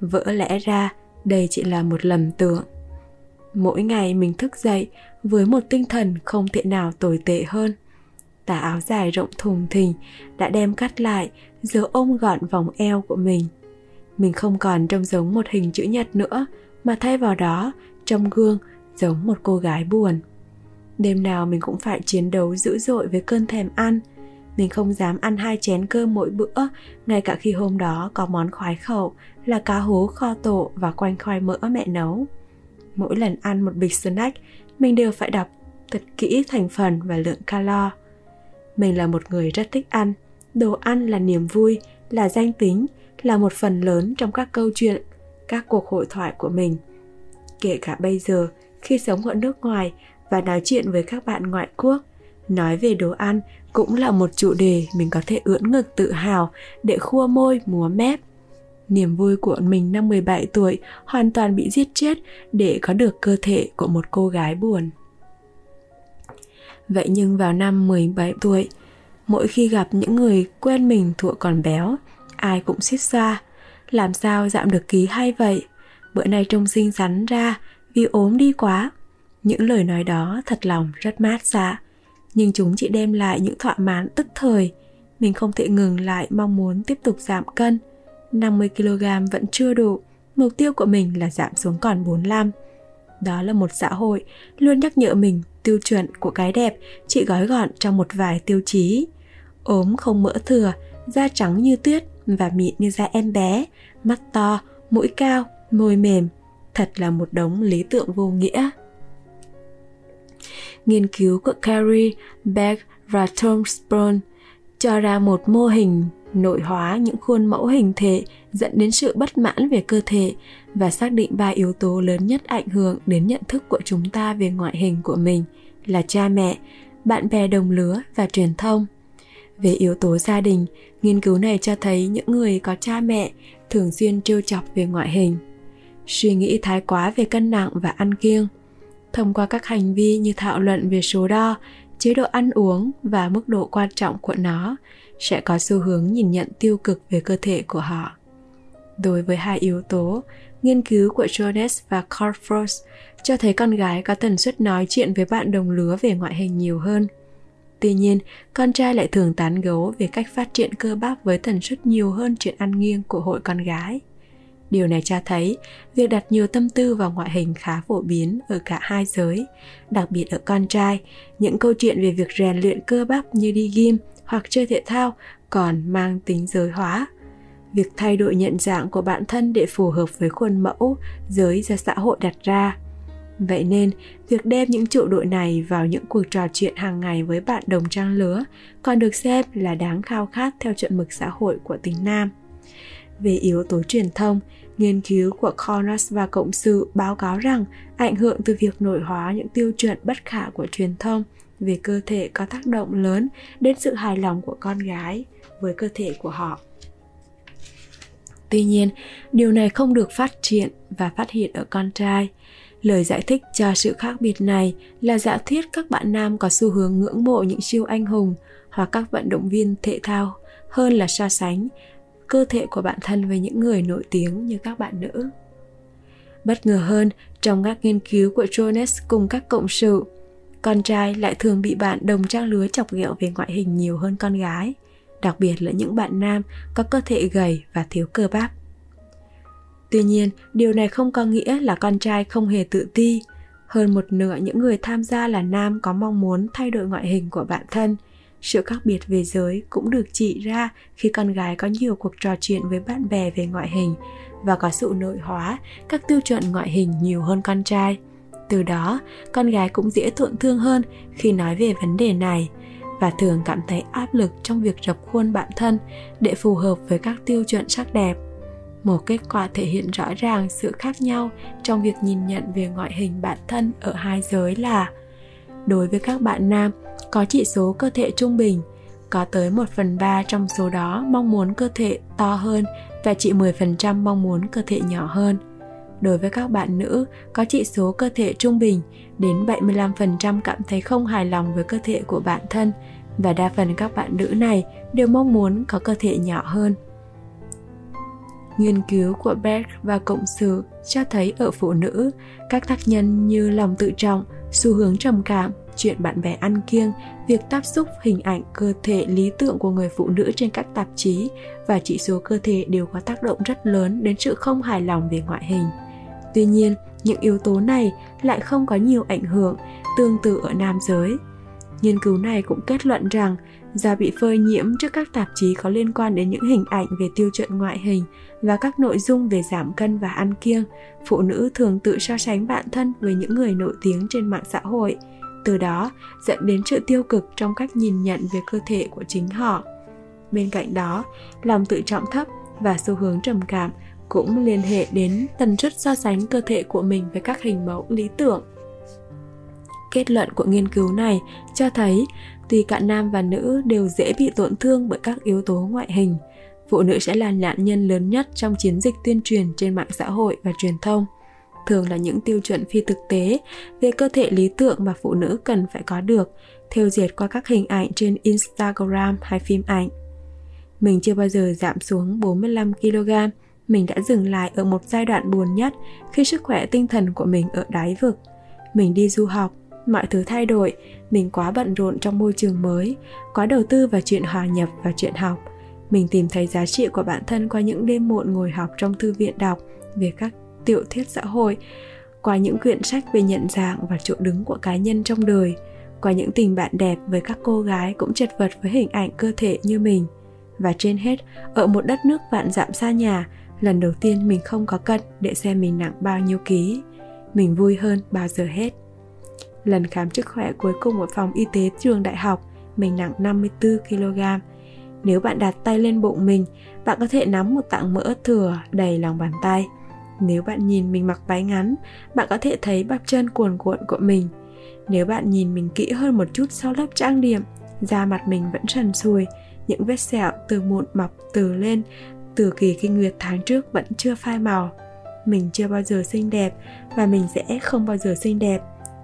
Vỡ lẽ ra, đây chỉ là một lầm tưởng mỗi ngày mình thức dậy với một tinh thần không thể nào tồi tệ hơn. Tà áo dài rộng thùng thình đã đem cắt lại giờ ôm gọn vòng eo của mình. Mình không còn trông giống một hình chữ nhật nữa, mà thay vào đó, trong gương, giống một cô gái buồn. Đêm nào mình cũng phải chiến đấu dữ dội với cơn thèm ăn. Mình không dám ăn hai chén cơm mỗi bữa, ngay cả khi hôm đó có món khoái khẩu là cá hú kho tổ và quanh khoai mỡ mẹ nấu mỗi lần ăn một bịch snack, mình đều phải đọc thật kỹ thành phần và lượng calo. Mình là một người rất thích ăn. Đồ ăn là niềm vui, là danh tính, là một phần lớn trong các câu chuyện, các cuộc hội thoại của mình. Kể cả bây giờ, khi sống ở nước ngoài và nói chuyện với các bạn ngoại quốc, nói về đồ ăn cũng là một chủ đề mình có thể ưỡn ngực tự hào để khua môi, múa mép. Niềm vui của mình năm 17 tuổi hoàn toàn bị giết chết để có được cơ thể của một cô gái buồn. Vậy nhưng vào năm 17 tuổi, mỗi khi gặp những người quen mình thua còn béo, ai cũng xích xoa. Làm sao giảm được ký hay vậy? Bữa nay trông xinh xắn ra vì ốm đi quá. Những lời nói đó thật lòng rất mát dạ, nhưng chúng chỉ đem lại những thỏa mãn tức thời. mình không thể ngừng lại mong muốn tiếp tục giảm cân. 50kg vẫn chưa đủ, mục tiêu của mình là giảm xuống còn 45. Đó là một xã hội luôn nhắc nhở mình tiêu chuẩn của cái đẹp chỉ gói gọn trong một vài tiêu chí. Ốm không mỡ thừa, da trắng như tuyết và mịn như da em bé, mắt to, mũi cao, môi mềm. Thật là một đống lý tượng vô nghĩa. Nghiên cứu của Carrie Beck và Tom Spron cho ra một mô hình nội hóa những khuôn mẫu hình thể dẫn đến sự bất mãn về cơ thể và xác định ba yếu tố lớn nhất ảnh hưởng đến nhận thức của chúng ta về ngoại hình của mình là cha mẹ, bạn bè đồng lứa và truyền thông. Về yếu tố gia đình, nghiên cứu này cho thấy những người có cha mẹ thường xuyên trêu chọc về ngoại hình, suy nghĩ thái quá về cân nặng và ăn kiêng. Thông qua các hành vi như thảo luận về số đo, chế độ ăn uống và mức độ quan trọng của nó sẽ có xu hướng nhìn nhận tiêu cực về cơ thể của họ. Đối với hai yếu tố, nghiên cứu của Jones và Carfrost cho thấy con gái có tần suất nói chuyện với bạn đồng lứa về ngoại hình nhiều hơn. Tuy nhiên, con trai lại thường tán gấu về cách phát triển cơ bắp với tần suất nhiều hơn chuyện ăn nghiêng của hội con gái. Điều này cho thấy việc đặt nhiều tâm tư vào ngoại hình khá phổ biến ở cả hai giới, đặc biệt ở con trai. Những câu chuyện về việc rèn luyện cơ bắp như đi gym hoặc chơi thể thao còn mang tính giới hóa. Việc thay đổi nhận dạng của bản thân để phù hợp với khuôn mẫu, giới do xã hội đặt ra. Vậy nên, việc đem những trụ đội này vào những cuộc trò chuyện hàng ngày với bạn đồng trang lứa còn được xem là đáng khao khát theo chuẩn mực xã hội của tính nam. Về yếu tố truyền thông, nghiên cứu của Corners và Cộng sự báo cáo rằng ảnh hưởng từ việc nội hóa những tiêu chuẩn bất khả của truyền thông về cơ thể có tác động lớn đến sự hài lòng của con gái với cơ thể của họ. Tuy nhiên, điều này không được phát triển và phát hiện ở con trai. Lời giải thích cho sự khác biệt này là giả thuyết các bạn nam có xu hướng ngưỡng mộ những siêu anh hùng hoặc các vận động viên thể thao hơn là so sánh cơ thể của bản thân với những người nổi tiếng như các bạn nữ. Bất ngờ hơn, trong các nghiên cứu của Jones cùng các cộng sự, con trai lại thường bị bạn đồng trang lứa chọc ghẹo về ngoại hình nhiều hơn con gái, đặc biệt là những bạn nam có cơ thể gầy và thiếu cơ bắp. Tuy nhiên, điều này không có nghĩa là con trai không hề tự ti. Hơn một nửa những người tham gia là nam có mong muốn thay đổi ngoại hình của bản thân. Sự khác biệt về giới cũng được chỉ ra khi con gái có nhiều cuộc trò chuyện với bạn bè về ngoại hình và có sự nội hóa các tiêu chuẩn ngoại hình nhiều hơn con trai. Từ đó, con gái cũng dễ tổn thương hơn khi nói về vấn đề này và thường cảm thấy áp lực trong việc rập khuôn bản thân để phù hợp với các tiêu chuẩn sắc đẹp một kết quả thể hiện rõ ràng sự khác nhau trong việc nhìn nhận về ngoại hình bản thân ở hai giới là đối với các bạn nam có chỉ số cơ thể trung bình có tới 1 phần 3 trong số đó mong muốn cơ thể to hơn và chỉ 10% mong muốn cơ thể nhỏ hơn. Đối với các bạn nữ có chỉ số cơ thể trung bình, đến 75% cảm thấy không hài lòng với cơ thể của bản thân và đa phần các bạn nữ này đều mong muốn có cơ thể nhỏ hơn. Nghiên cứu của Beck và Cộng sự cho thấy ở phụ nữ, các tác nhân như lòng tự trọng, xu hướng trầm cảm, chuyện bạn bè ăn kiêng, việc tiếp xúc hình ảnh cơ thể lý tưởng của người phụ nữ trên các tạp chí và chỉ số cơ thể đều có tác động rất lớn đến sự không hài lòng về ngoại hình. Tuy nhiên, những yếu tố này lại không có nhiều ảnh hưởng tương tự ở nam giới. Nghiên cứu này cũng kết luận rằng da bị phơi nhiễm trước các tạp chí có liên quan đến những hình ảnh về tiêu chuẩn ngoại hình và các nội dung về giảm cân và ăn kiêng, phụ nữ thường tự so sánh bản thân với những người nổi tiếng trên mạng xã hội, từ đó dẫn đến sự tiêu cực trong cách nhìn nhận về cơ thể của chính họ. Bên cạnh đó, lòng tự trọng thấp và xu hướng trầm cảm cũng liên hệ đến tần suất so sánh cơ thể của mình với các hình mẫu lý tưởng. Kết luận của nghiên cứu này cho thấy tuy cả nam và nữ đều dễ bị tổn thương bởi các yếu tố ngoại hình, phụ nữ sẽ là nạn nhân lớn nhất trong chiến dịch tuyên truyền trên mạng xã hội và truyền thông thường là những tiêu chuẩn phi thực tế về cơ thể lý tưởng mà phụ nữ cần phải có được, theo diệt qua các hình ảnh trên Instagram hay phim ảnh. Mình chưa bao giờ giảm xuống 45 kg, mình đã dừng lại ở một giai đoạn buồn nhất khi sức khỏe tinh thần của mình ở đáy vực. Mình đi du học, mọi thứ thay đổi mình quá bận rộn trong môi trường mới quá đầu tư vào chuyện hòa nhập và chuyện học mình tìm thấy giá trị của bản thân qua những đêm muộn ngồi học trong thư viện đọc về các tiểu thuyết xã hội, qua những quyển sách về nhận dạng và chỗ đứng của cá nhân trong đời, qua những tình bạn đẹp với các cô gái cũng chật vật với hình ảnh cơ thể như mình. Và trên hết, ở một đất nước vạn dặm xa nhà, lần đầu tiên mình không có cân để xem mình nặng bao nhiêu ký. Mình vui hơn bao giờ hết. Lần khám sức khỏe cuối cùng ở phòng y tế trường đại học, mình nặng 54 kg nếu bạn đặt tay lên bụng mình, bạn có thể nắm một tảng mỡ thừa đầy lòng bàn tay. Nếu bạn nhìn mình mặc váy ngắn, bạn có thể thấy bắp chân cuồn cuộn của mình. Nếu bạn nhìn mình kỹ hơn một chút sau lớp trang điểm, da mặt mình vẫn trần sùi, những vết sẹo từ mụn mọc từ lên, từ kỳ kinh nguyệt tháng trước vẫn chưa phai màu. Mình chưa bao giờ xinh đẹp và mình sẽ không bao giờ xinh đẹp.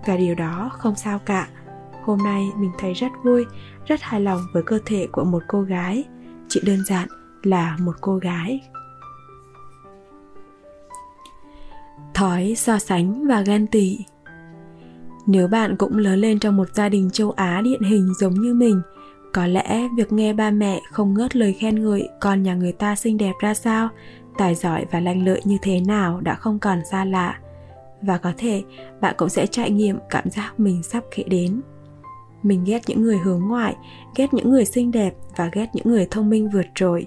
Và điều đó không sao cả. Hôm nay mình thấy rất vui rất hài lòng với cơ thể của một cô gái. Chỉ đơn giản là một cô gái. Thói so sánh và ghen tị. Nếu bạn cũng lớn lên trong một gia đình châu á điển hình giống như mình, có lẽ việc nghe ba mẹ không ngớt lời khen ngợi con nhà người ta xinh đẹp ra sao, tài giỏi và lanh lợi như thế nào đã không còn xa lạ. Và có thể bạn cũng sẽ trải nghiệm cảm giác mình sắp kể đến mình ghét những người hướng ngoại, ghét những người xinh đẹp và ghét những người thông minh vượt trội.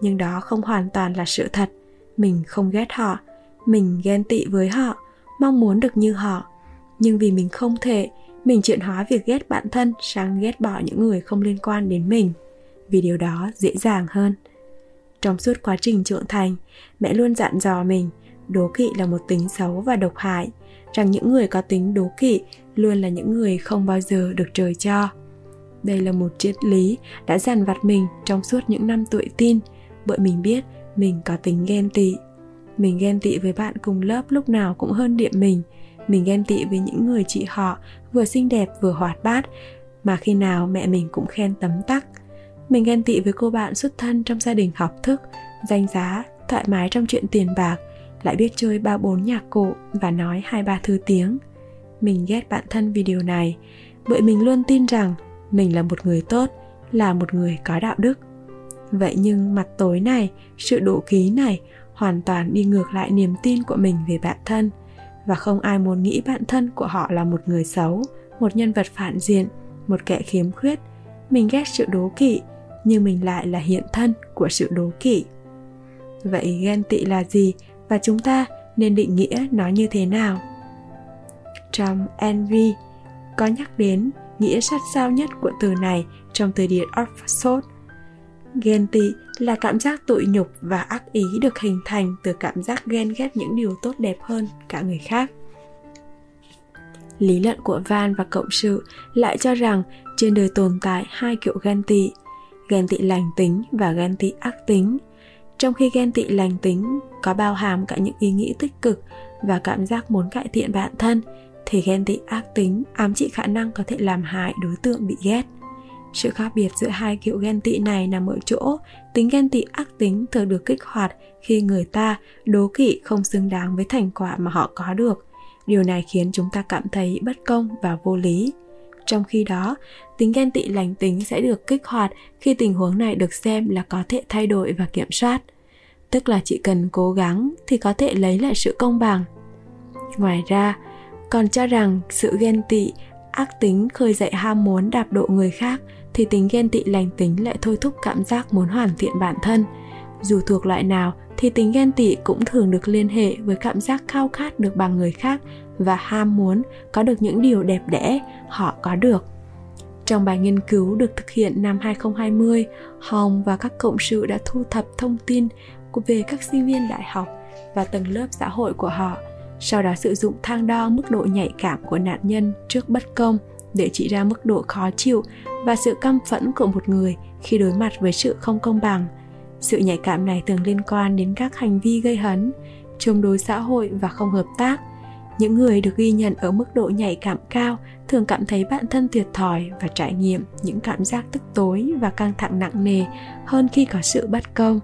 Nhưng đó không hoàn toàn là sự thật. Mình không ghét họ. Mình ghen tị với họ, mong muốn được như họ. Nhưng vì mình không thể, mình chuyển hóa việc ghét bản thân sang ghét bỏ những người không liên quan đến mình. Vì điều đó dễ dàng hơn. Trong suốt quá trình trưởng thành, mẹ luôn dặn dò mình, đố kỵ là một tính xấu và độc hại. Rằng những người có tính đố kỵ luôn là những người không bao giờ được trời cho. Đây là một triết lý đã dằn vặt mình trong suốt những năm tuổi tin, bởi mình biết mình có tính ghen tị. Mình ghen tị với bạn cùng lớp lúc nào cũng hơn điểm mình. Mình ghen tị với những người chị họ vừa xinh đẹp vừa hoạt bát, mà khi nào mẹ mình cũng khen tấm tắc. Mình ghen tị với cô bạn xuất thân trong gia đình học thức, danh giá, thoải mái trong chuyện tiền bạc, lại biết chơi ba bốn nhạc cụ và nói hai ba thứ tiếng mình ghét bản thân vì điều này, bởi mình luôn tin rằng mình là một người tốt, là một người có đạo đức. Vậy nhưng mặt tối này, sự đổ ký này hoàn toàn đi ngược lại niềm tin của mình về bản thân, và không ai muốn nghĩ bản thân của họ là một người xấu, một nhân vật phản diện, một kẻ khiếm khuyết. Mình ghét sự đố kỵ, nhưng mình lại là hiện thân của sự đố kỵ. Vậy ghen tị là gì và chúng ta nên định nghĩa nó như thế nào? Trong envy có nhắc đến nghĩa sát sao nhất của từ này trong từ điển Oxford. Ghen tị là cảm giác tội nhục và ác ý được hình thành từ cảm giác ghen ghét những điều tốt đẹp hơn cả người khác. Lý luận của Van và cộng sự lại cho rằng trên đời tồn tại hai kiểu ghen tị, ghen tị lành tính và ghen tị ác tính. Trong khi ghen tị lành tính có bao hàm cả những ý nghĩ tích cực và cảm giác muốn cải thiện bản thân thì ghen tị ác tính ám chỉ khả năng có thể làm hại đối tượng bị ghét. Sự khác biệt giữa hai kiểu ghen tị này nằm ở chỗ tính ghen tị ác tính thường được kích hoạt khi người ta đố kỵ không xứng đáng với thành quả mà họ có được. Điều này khiến chúng ta cảm thấy bất công và vô lý. Trong khi đó, tính ghen tị lành tính sẽ được kích hoạt khi tình huống này được xem là có thể thay đổi và kiểm soát. Tức là chỉ cần cố gắng thì có thể lấy lại sự công bằng. Ngoài ra, còn cho rằng sự ghen tị ác tính khơi dậy ham muốn đạp độ người khác thì tính ghen tị lành tính lại thôi thúc cảm giác muốn hoàn thiện bản thân dù thuộc loại nào thì tính ghen tị cũng thường được liên hệ với cảm giác khao khát được bằng người khác và ham muốn có được những điều đẹp đẽ họ có được. Trong bài nghiên cứu được thực hiện năm 2020, Hồng và các cộng sự đã thu thập thông tin về các sinh viên đại học và tầng lớp xã hội của họ sau đó sử dụng thang đo mức độ nhạy cảm của nạn nhân trước bất công để chỉ ra mức độ khó chịu và sự căm phẫn của một người khi đối mặt với sự không công bằng. Sự nhạy cảm này thường liên quan đến các hành vi gây hấn, chống đối xã hội và không hợp tác. Những người được ghi nhận ở mức độ nhạy cảm cao thường cảm thấy bản thân thiệt thòi và trải nghiệm những cảm giác tức tối và căng thẳng nặng nề hơn khi có sự bất công.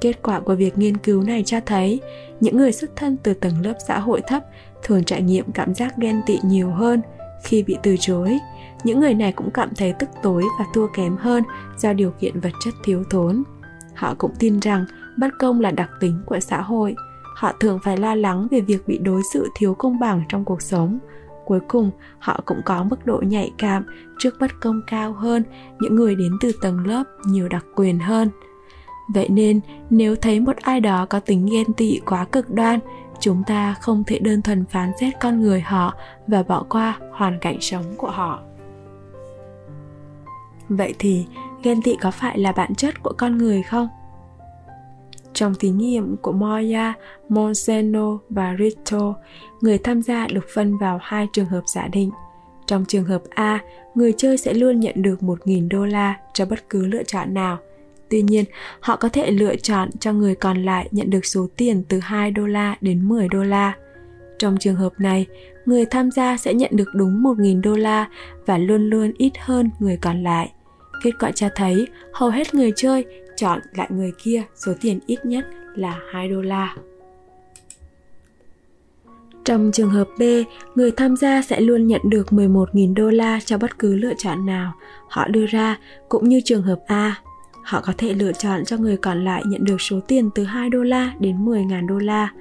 Kết quả của việc nghiên cứu này cho thấy những người xuất thân từ tầng lớp xã hội thấp thường trải nghiệm cảm giác ghen tị nhiều hơn, khi bị từ chối. Những người này cũng cảm thấy tức tối và thua kém hơn do điều kiện vật chất thiếu thốn. Họ cũng tin rằng bất công là đặc tính của xã hội. Họ thường phải lo lắng về việc bị đối xử thiếu công bằng trong cuộc sống. Cuối cùng họ cũng có mức độ nhạy cảm trước bất công cao hơn những người đến từ tầng lớp nhiều đặc quyền hơn vậy nên nếu thấy một ai đó có tính ghen tị quá cực đoan chúng ta không thể đơn thuần phán xét con người họ và bỏ qua hoàn cảnh sống của họ vậy thì ghen tị có phải là bản chất của con người không trong thí nghiệm của Moya, Monseno và Rito, người tham gia được phân vào hai trường hợp giả định. Trong trường hợp A, người chơi sẽ luôn nhận được 1.000 đô la cho bất cứ lựa chọn nào. Tuy nhiên, họ có thể lựa chọn cho người còn lại nhận được số tiền từ 2 đô la đến 10 đô la. Trong trường hợp này, người tham gia sẽ nhận được đúng 1.000 đô la và luôn luôn ít hơn người còn lại. Kết quả cho thấy hầu hết người chơi chọn lại người kia số tiền ít nhất là 2 đô la. Trong trường hợp B, người tham gia sẽ luôn nhận được 11.000 đô la cho bất cứ lựa chọn nào họ đưa ra, cũng như trường hợp A. Họ có thể lựa chọn cho người còn lại nhận được số tiền từ 2 đô la đến 10.000 đô la.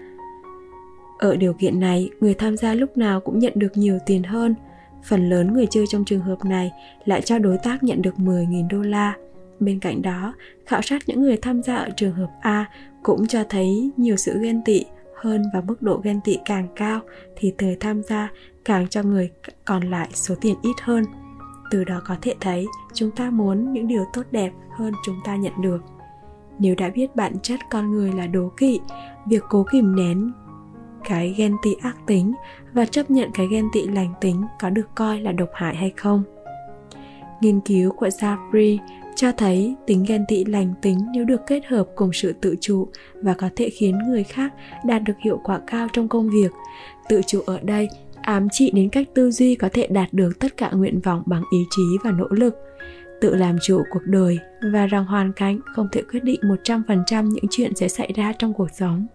Ở điều kiện này, người tham gia lúc nào cũng nhận được nhiều tiền hơn. Phần lớn người chơi trong trường hợp này lại cho đối tác nhận được 10.000 đô la. Bên cạnh đó, khảo sát những người tham gia ở trường hợp A cũng cho thấy nhiều sự ghen tị hơn và mức độ ghen tị càng cao thì người tham gia càng cho người còn lại số tiền ít hơn. Từ đó có thể thấy chúng ta muốn những điều tốt đẹp hơn chúng ta nhận được. Nếu đã biết bản chất con người là đố kỵ, việc cố kìm nén cái ghen tị ác tính và chấp nhận cái ghen tị lành tính có được coi là độc hại hay không. Nghiên cứu của Jaffrey cho thấy tính ghen tị lành tính nếu được kết hợp cùng sự tự chủ và có thể khiến người khác đạt được hiệu quả cao trong công việc tự chủ ở đây ám chỉ đến cách tư duy có thể đạt được tất cả nguyện vọng bằng ý chí và nỗ lực. Tự làm chủ cuộc đời và rằng hoàn cảnh không thể quyết định 100% những chuyện sẽ xảy ra trong cuộc sống.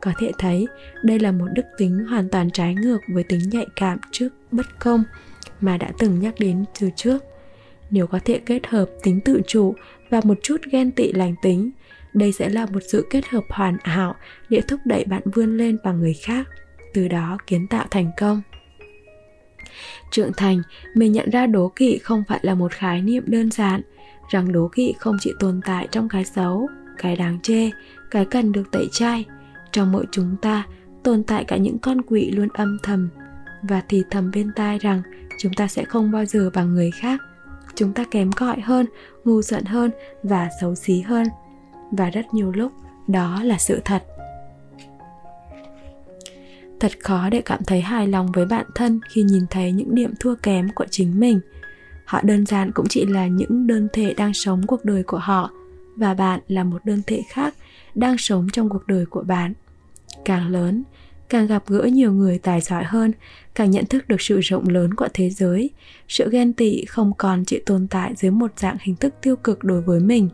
Có thể thấy, đây là một đức tính hoàn toàn trái ngược với tính nhạy cảm trước bất công mà đã từng nhắc đến từ trước. Nếu có thể kết hợp tính tự chủ và một chút ghen tị lành tính, đây sẽ là một sự kết hợp hoàn hảo để thúc đẩy bạn vươn lên bằng người khác, từ đó kiến tạo thành công trưởng thành, mình nhận ra đố kỵ không phải là một khái niệm đơn giản, rằng đố kỵ không chỉ tồn tại trong cái xấu, cái đáng chê, cái cần được tẩy chay. Trong mỗi chúng ta, tồn tại cả những con quỷ luôn âm thầm và thì thầm bên tai rằng chúng ta sẽ không bao giờ bằng người khác. Chúng ta kém cỏi hơn, ngu giận hơn và xấu xí hơn. Và rất nhiều lúc, đó là sự thật thật khó để cảm thấy hài lòng với bản thân khi nhìn thấy những điểm thua kém của chính mình. Họ đơn giản cũng chỉ là những đơn thể đang sống cuộc đời của họ, và bạn là một đơn thể khác đang sống trong cuộc đời của bạn. Càng lớn, càng gặp gỡ nhiều người tài giỏi hơn, càng nhận thức được sự rộng lớn của thế giới, sự ghen tị không còn chỉ tồn tại dưới một dạng hình thức tiêu cực đối với mình,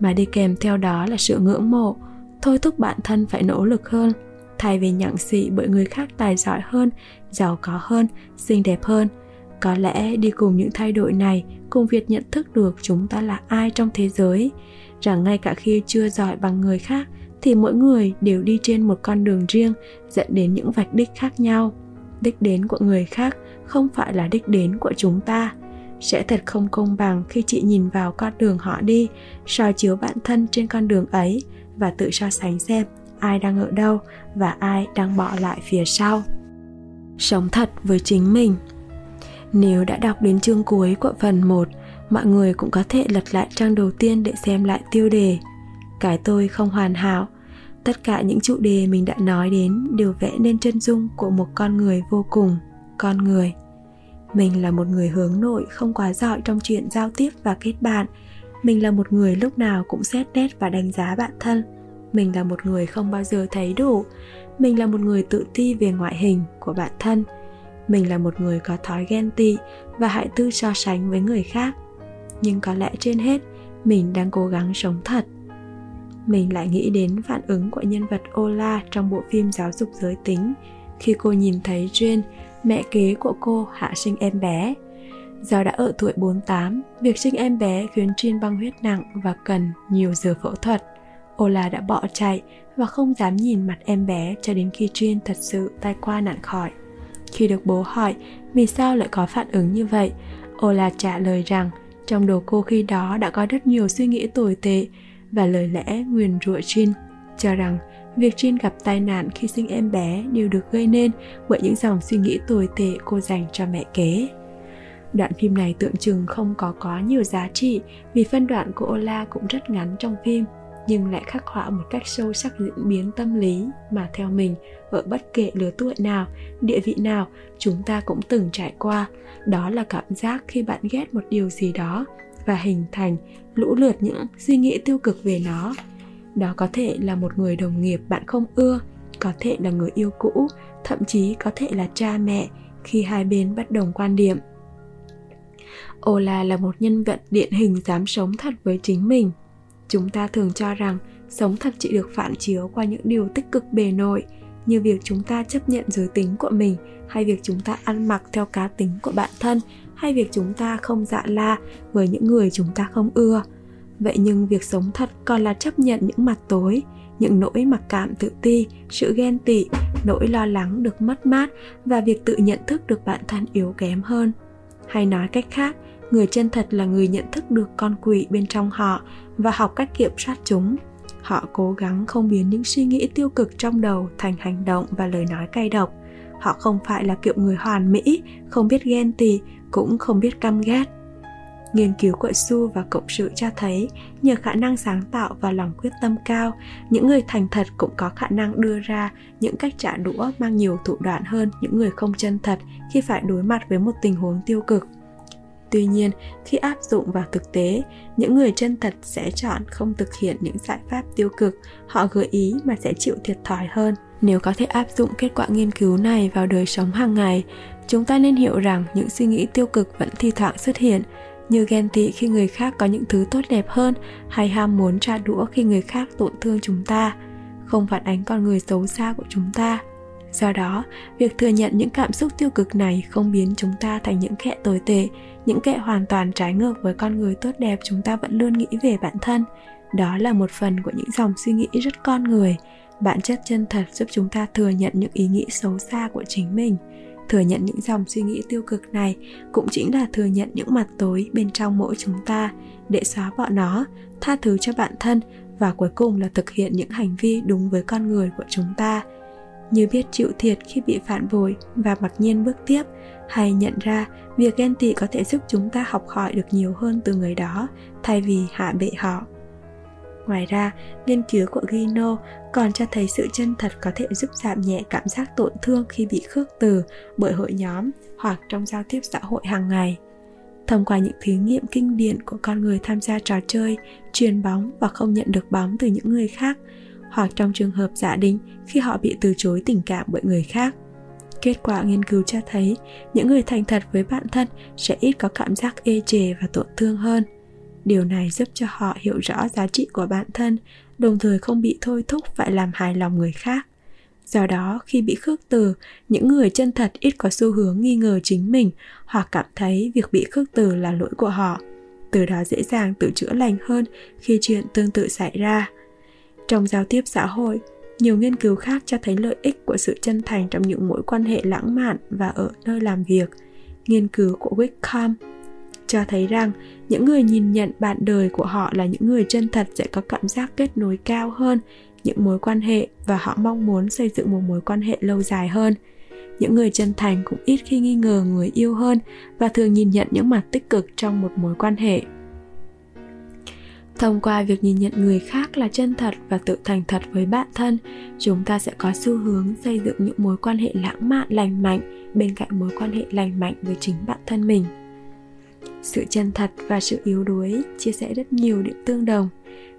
mà đi kèm theo đó là sự ngưỡng mộ. Thôi thúc bản thân phải nỗ lực hơn thay vì nhặng xị bởi người khác tài giỏi hơn, giàu có hơn, xinh đẹp hơn. Có lẽ đi cùng những thay đổi này, cùng việc nhận thức được chúng ta là ai trong thế giới, rằng ngay cả khi chưa giỏi bằng người khác, thì mỗi người đều đi trên một con đường riêng, dẫn đến những vạch đích khác nhau. Đích đến của người khác không phải là đích đến của chúng ta. Sẽ thật không công bằng khi chị nhìn vào con đường họ đi soi chiếu bản thân trên con đường ấy và tự so sánh xem ai đang ở đâu và ai đang bỏ lại phía sau. Sống thật với chính mình. Nếu đã đọc đến chương cuối của phần 1, mọi người cũng có thể lật lại trang đầu tiên để xem lại tiêu đề. Cái tôi không hoàn hảo. Tất cả những chủ đề mình đã nói đến đều vẽ nên chân dung của một con người vô cùng con người. Mình là một người hướng nội không quá giỏi trong chuyện giao tiếp và kết bạn. Mình là một người lúc nào cũng xét nét và đánh giá bản thân mình là một người không bao giờ thấy đủ mình là một người tự ti về ngoại hình của bản thân mình là một người có thói ghen tị và hại tư so sánh với người khác nhưng có lẽ trên hết mình đang cố gắng sống thật mình lại nghĩ đến phản ứng của nhân vật Ola trong bộ phim giáo dục giới tính khi cô nhìn thấy Jane mẹ kế của cô hạ sinh em bé. Do đã ở tuổi 48, việc sinh em bé khiến Jane băng huyết nặng và cần nhiều giờ phẫu thuật. Ola đã bỏ chạy và không dám nhìn mặt em bé cho đến khi Jin thật sự tai qua nạn khỏi. Khi được bố hỏi vì sao lại có phản ứng như vậy, Ola trả lời rằng trong đầu cô khi đó đã có rất nhiều suy nghĩ tồi tệ và lời lẽ nguyền rủa Jin, cho rằng việc Jin gặp tai nạn khi sinh em bé đều được gây nên bởi những dòng suy nghĩ tồi tệ cô dành cho mẹ kế. Đoạn phim này tượng trưng không có có nhiều giá trị vì phân đoạn của Ola cũng rất ngắn trong phim nhưng lại khắc họa một cách sâu sắc diễn biến tâm lý mà theo mình ở bất kể lứa tuổi nào, địa vị nào chúng ta cũng từng trải qua. Đó là cảm giác khi bạn ghét một điều gì đó và hình thành lũ lượt những suy nghĩ tiêu cực về nó. Đó có thể là một người đồng nghiệp bạn không ưa, có thể là người yêu cũ, thậm chí có thể là cha mẹ khi hai bên bất đồng quan điểm. Ola là một nhân vật điển hình dám sống thật với chính mình chúng ta thường cho rằng sống thật chỉ được phản chiếu qua những điều tích cực bề nổi, như việc chúng ta chấp nhận giới tính của mình, hay việc chúng ta ăn mặc theo cá tính của bản thân, hay việc chúng ta không dạ la với những người chúng ta không ưa. Vậy nhưng việc sống thật còn là chấp nhận những mặt tối, những nỗi mặc cảm tự ti, sự ghen tị, nỗi lo lắng được mất mát và việc tự nhận thức được bản thân yếu kém hơn. Hay nói cách khác người chân thật là người nhận thức được con quỷ bên trong họ và học cách kiểm soát chúng. Họ cố gắng không biến những suy nghĩ tiêu cực trong đầu thành hành động và lời nói cay độc. Họ không phải là kiểu người hoàn mỹ không biết ghen tị cũng không biết căm ghét. Nghiên cứu của Su và cộng sự cho thấy, nhờ khả năng sáng tạo và lòng quyết tâm cao, những người thành thật cũng có khả năng đưa ra những cách trả đũa mang nhiều thủ đoạn hơn những người không chân thật khi phải đối mặt với một tình huống tiêu cực tuy nhiên, khi áp dụng vào thực tế, những người chân thật sẽ chọn không thực hiện những giải pháp tiêu cực, họ gợi ý mà sẽ chịu thiệt thòi hơn. Nếu có thể áp dụng kết quả nghiên cứu này vào đời sống hàng ngày, chúng ta nên hiểu rằng những suy nghĩ tiêu cực vẫn thi thoảng xuất hiện, như ghen tị khi người khác có những thứ tốt đẹp hơn hay ham muốn tra đũa khi người khác tổn thương chúng ta. Không phản ánh con người xấu xa của chúng ta do đó, việc thừa nhận những cảm xúc tiêu cực này không biến chúng ta thành những kẻ tồi tệ, những kẻ hoàn toàn trái ngược với con người tốt đẹp chúng ta vẫn luôn nghĩ về bản thân. Đó là một phần của những dòng suy nghĩ rất con người. Bản chất chân thật giúp chúng ta thừa nhận những ý nghĩ xấu xa của chính mình. Thừa nhận những dòng suy nghĩ tiêu cực này cũng chính là thừa nhận những mặt tối bên trong mỗi chúng ta. Để xóa bỏ nó, tha thứ cho bản thân và cuối cùng là thực hiện những hành vi đúng với con người của chúng ta như biết chịu thiệt khi bị phản bội và mặc nhiên bước tiếp, hay nhận ra việc ghen tị có thể giúp chúng ta học hỏi được nhiều hơn từ người đó thay vì hạ bệ họ. Ngoài ra, nghiên cứu của gino còn cho thấy sự chân thật có thể giúp giảm nhẹ cảm giác tổn thương khi bị khước từ bởi hội nhóm hoặc trong giao tiếp xã hội hàng ngày. Thông qua những thí nghiệm kinh điển của con người tham gia trò chơi truyền bóng và không nhận được bóng từ những người khác hoặc trong trường hợp giả định khi họ bị từ chối tình cảm bởi người khác. Kết quả nghiên cứu cho thấy, những người thành thật với bản thân sẽ ít có cảm giác ê chề và tổn thương hơn. Điều này giúp cho họ hiểu rõ giá trị của bản thân, đồng thời không bị thôi thúc phải làm hài lòng người khác. Do đó, khi bị khước từ, những người chân thật ít có xu hướng nghi ngờ chính mình hoặc cảm thấy việc bị khước từ là lỗi của họ. Từ đó dễ dàng tự chữa lành hơn khi chuyện tương tự xảy ra trong giao tiếp xã hội, nhiều nghiên cứu khác cho thấy lợi ích của sự chân thành trong những mối quan hệ lãng mạn và ở nơi làm việc. Nghiên cứu của wickham cho thấy rằng những người nhìn nhận bạn đời của họ là những người chân thật sẽ có cảm giác kết nối cao hơn những mối quan hệ và họ mong muốn xây dựng một mối quan hệ lâu dài hơn. Những người chân thành cũng ít khi nghi ngờ người yêu hơn và thường nhìn nhận những mặt tích cực trong một mối quan hệ thông qua việc nhìn nhận người khác là chân thật và tự thành thật với bản thân, chúng ta sẽ có xu hướng xây dựng những mối quan hệ lãng mạn, lành mạnh bên cạnh mối quan hệ lành mạnh với chính bản thân mình. Sự chân thật và sự yếu đuối chia sẻ rất nhiều điểm tương đồng.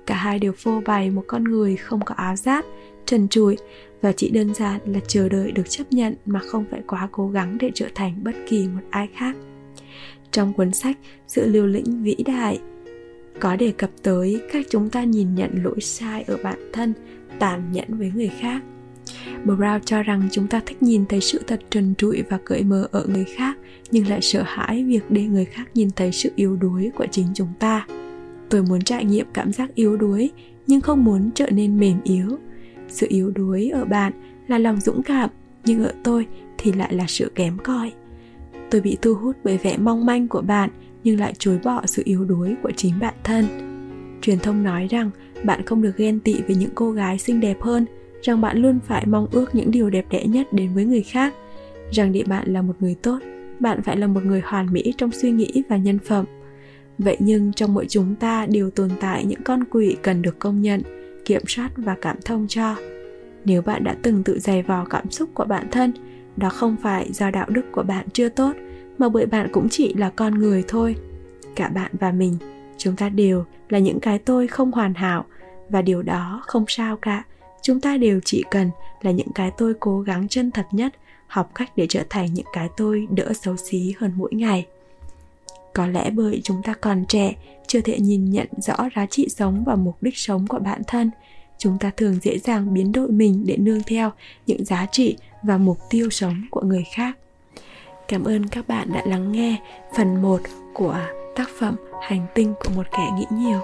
Cả hai đều phô bày một con người không có áo giáp, trần trụi và chỉ đơn giản là chờ đợi được chấp nhận mà không phải quá cố gắng để trở thành bất kỳ một ai khác. Trong cuốn sách sự liều lĩnh vĩ đại có đề cập tới cách chúng ta nhìn nhận lỗi sai ở bản thân tàn nhẫn với người khác Brown cho rằng chúng ta thích nhìn thấy sự thật trần trụi và cởi mở ở người khác nhưng lại sợ hãi việc để người khác nhìn thấy sự yếu đuối của chính chúng ta. Tôi muốn trải nghiệm cảm giác yếu đuối nhưng không muốn trở nên mềm yếu. Sự yếu đuối ở bạn là lòng dũng cảm, nhưng ở tôi thì lại là sự kém cỏi. Tôi bị thu hút bởi vẻ mong manh của bạn nhưng lại chối bỏ sự yếu đuối của chính bản thân. Truyền thông nói rằng bạn không được ghen tị với những cô gái xinh đẹp hơn, rằng bạn luôn phải mong ước những điều đẹp đẽ nhất đến với người khác, rằng để bạn là một người tốt, bạn phải là một người hoàn mỹ trong suy nghĩ và nhân phẩm vậy nhưng trong mỗi chúng ta đều tồn tại những con quỷ cần được công nhận, kiểm soát và cảm thông cho nếu bạn đã từng tự dày vò cảm xúc của bản thân, đó không phải do đạo đức của bạn chưa tốt mà bởi bạn cũng chỉ là con người thôi. Cả bạn và mình, chúng ta đều là những cái tôi không hoàn hảo. Và điều đó không sao cả. Chúng ta đều chỉ cần là những cái tôi cố gắng chân thật nhất, học cách để trở thành những cái tôi đỡ xấu xí hơn mỗi ngày. Có lẽ bởi chúng ta còn trẻ, chưa thể nhìn nhận rõ giá trị sống và mục đích sống của bản thân, chúng ta thường dễ dàng biến đổi mình để nương theo những giá trị và mục tiêu sống của người khác cảm ơn các bạn đã lắng nghe phần 1 của tác phẩm hành tinh của một kẻ nghĩ nhiều.